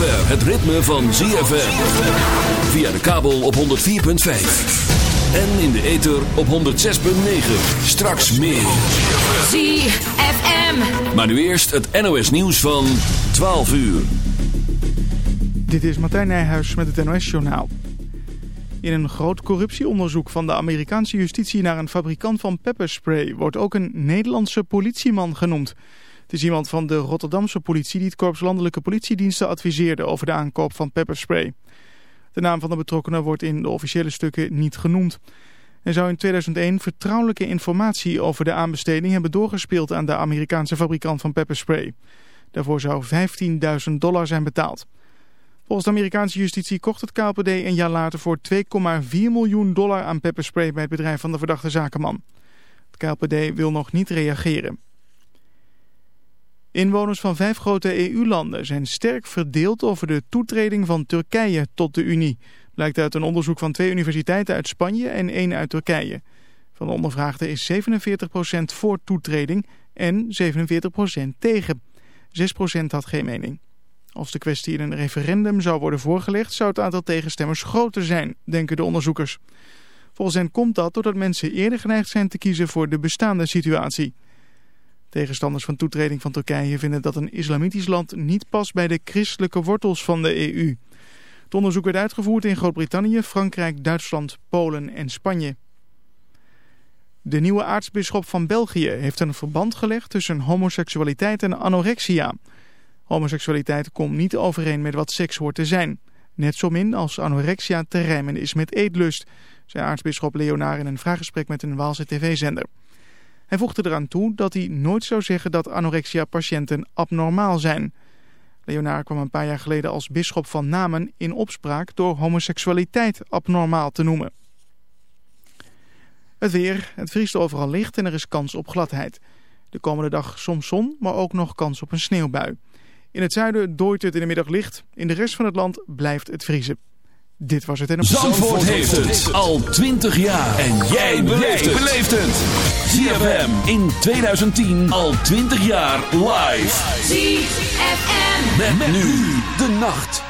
zover het ritme van ZFM. Via de kabel op 104.5. En in de ether op 106.9. Straks meer. ZFM. Maar nu eerst het NOS nieuws van 12 uur. Dit is Martijn Nijhuis met het NOS-journaal. In een groot corruptieonderzoek van de Amerikaanse justitie naar een fabrikant van pepperspray wordt ook een Nederlandse politieman genoemd. Het is iemand van de Rotterdamse politie die het Korps Landelijke Politiediensten adviseerde over de aankoop van pepperspray. De naam van de betrokkenen wordt in de officiële stukken niet genoemd. Hij zou in 2001 vertrouwelijke informatie over de aanbesteding hebben doorgespeeld aan de Amerikaanse fabrikant van pepperspray. Daarvoor zou 15.000 dollar zijn betaald. Volgens de Amerikaanse justitie kocht het KLPD een jaar later voor 2,4 miljoen dollar aan pepperspray bij het bedrijf van de verdachte zakenman. Het KLPD wil nog niet reageren. Inwoners van vijf grote EU-landen zijn sterk verdeeld over de toetreding van Turkije tot de Unie. Blijkt uit een onderzoek van twee universiteiten uit Spanje en één uit Turkije. Van de ondervraagden is 47% voor toetreding en 47% tegen. 6% had geen mening. Als de kwestie in een referendum zou worden voorgelegd, zou het aantal tegenstemmers groter zijn, denken de onderzoekers. Volgens hen komt dat doordat mensen eerder geneigd zijn te kiezen voor de bestaande situatie. Tegenstanders van toetreding van Turkije vinden dat een islamitisch land niet past bij de christelijke wortels van de EU. Het onderzoek werd uitgevoerd in Groot-Brittannië, Frankrijk, Duitsland, Polen en Spanje. De nieuwe aartsbisschop van België heeft een verband gelegd tussen homoseksualiteit en anorexia. Homoseksualiteit komt niet overeen met wat seks hoort te zijn. Net zo min als anorexia te rijmen is met eetlust, zei aartsbisschop Leonaar in een vraaggesprek met een Waalse tv-zender. Hij voegde eraan toe dat hij nooit zou zeggen dat anorexia-patiënten abnormaal zijn. Leonaar kwam een paar jaar geleden als bisschop van Namen in opspraak door homoseksualiteit abnormaal te noemen. Het weer, het vriest overal licht en er is kans op gladheid. De komende dag soms zon, maar ook nog kans op een sneeuwbui. In het zuiden dooit het in de middag licht. In de rest van het land blijft het vriezen. Dit was het en op Zandvoort heeft het al 20 jaar. En jij beleeft het. ZFM in 2010 al 20 jaar live. ZFM. Met, nu de nacht.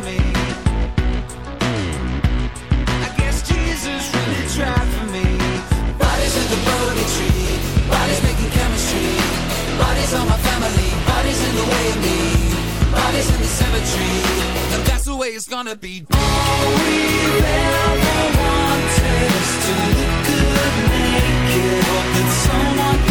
Bodies in the way of me. Bodies in the cemetery, and that's the way it's gonna be. All we ever wanted is to look good naked. Hope that someone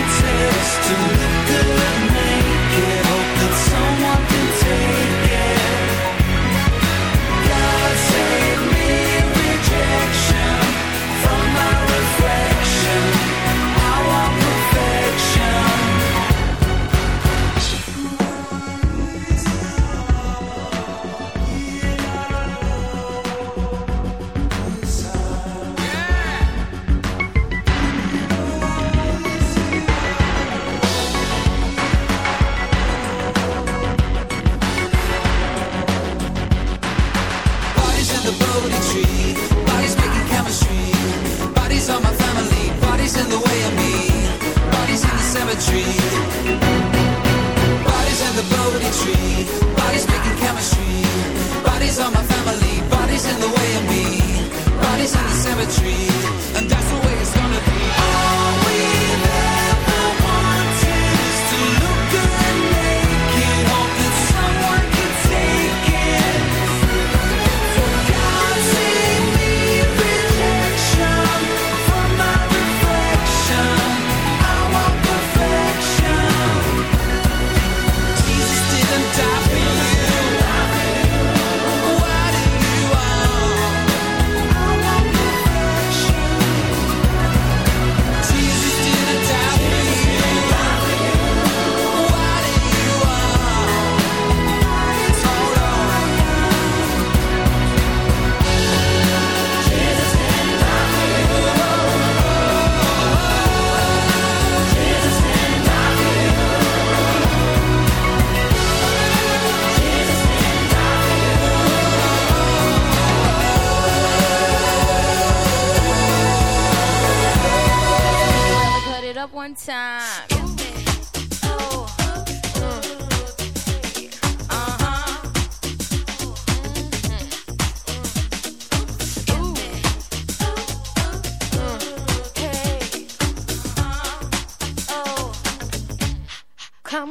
is to look good naked, hope that someone can take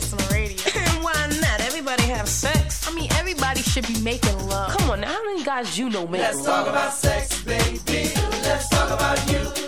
kiss on radio. and why not? Everybody have sex. I mean, everybody should be making love. Come on, now, how many guys you know make Let's talk about sex, baby. Let's talk about you.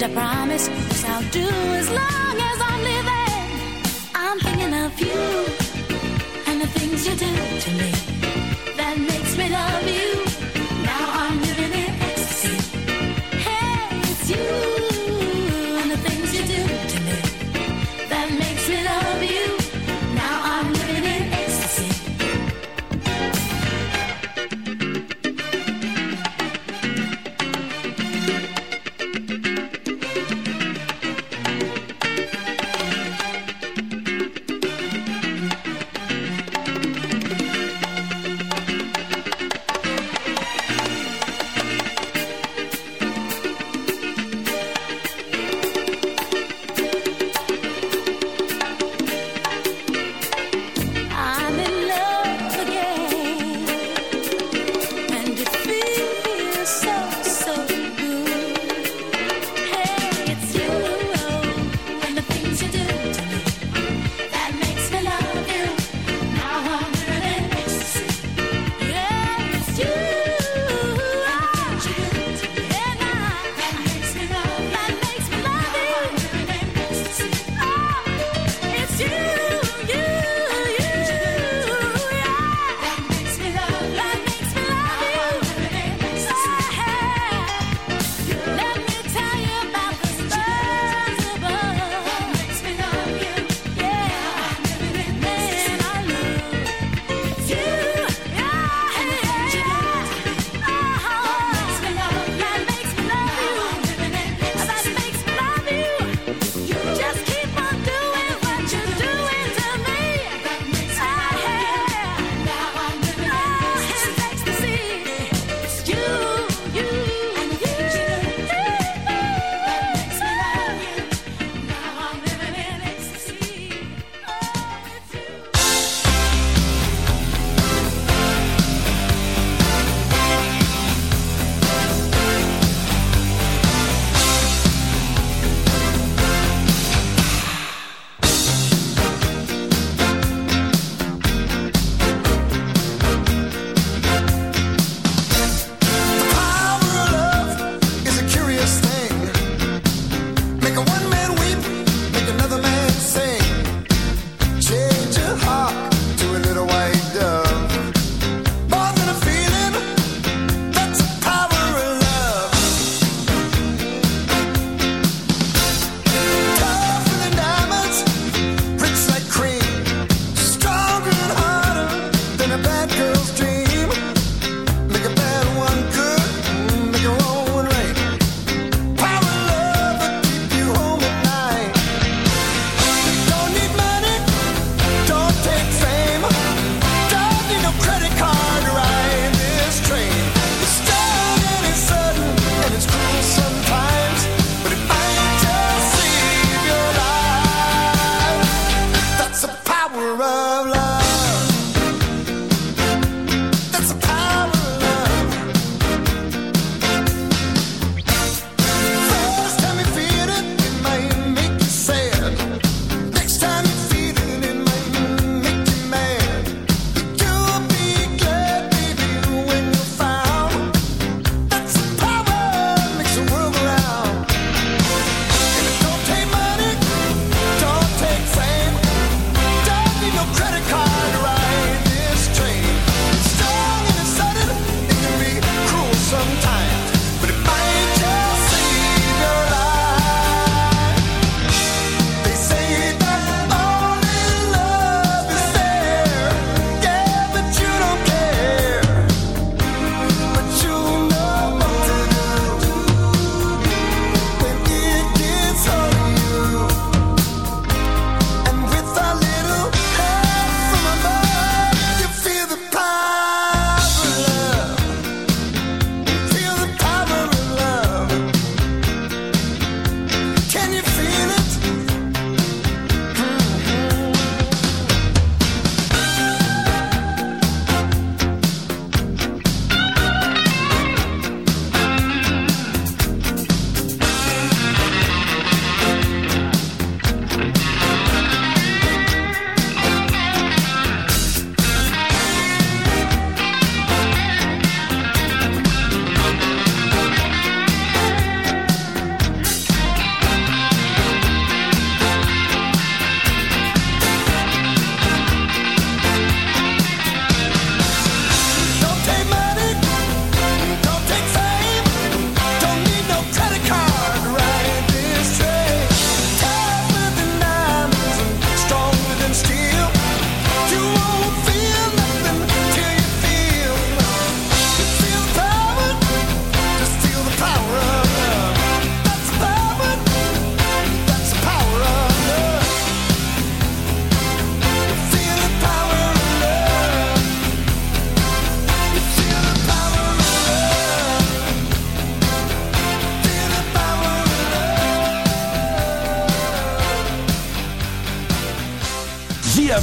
And I promise this I'll do as long as I'm living. I'm thinking of you and the things you do.